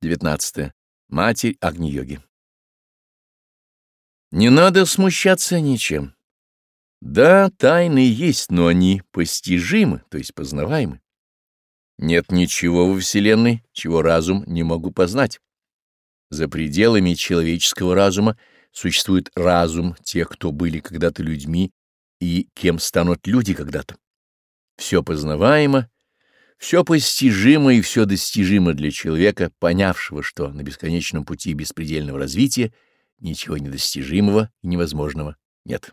19. Матерь Агни-йоги. Не надо смущаться ничем. Да, тайны есть, но они постижимы, то есть познаваемы. Нет ничего во Вселенной, чего разум не могу познать. За пределами человеческого разума существует разум тех, кто были когда-то людьми и кем станут люди когда-то. Все познаваемо, все постижимо и все достижимо для человека, понявшего, что на бесконечном пути беспредельного развития ничего недостижимого и невозможного нет.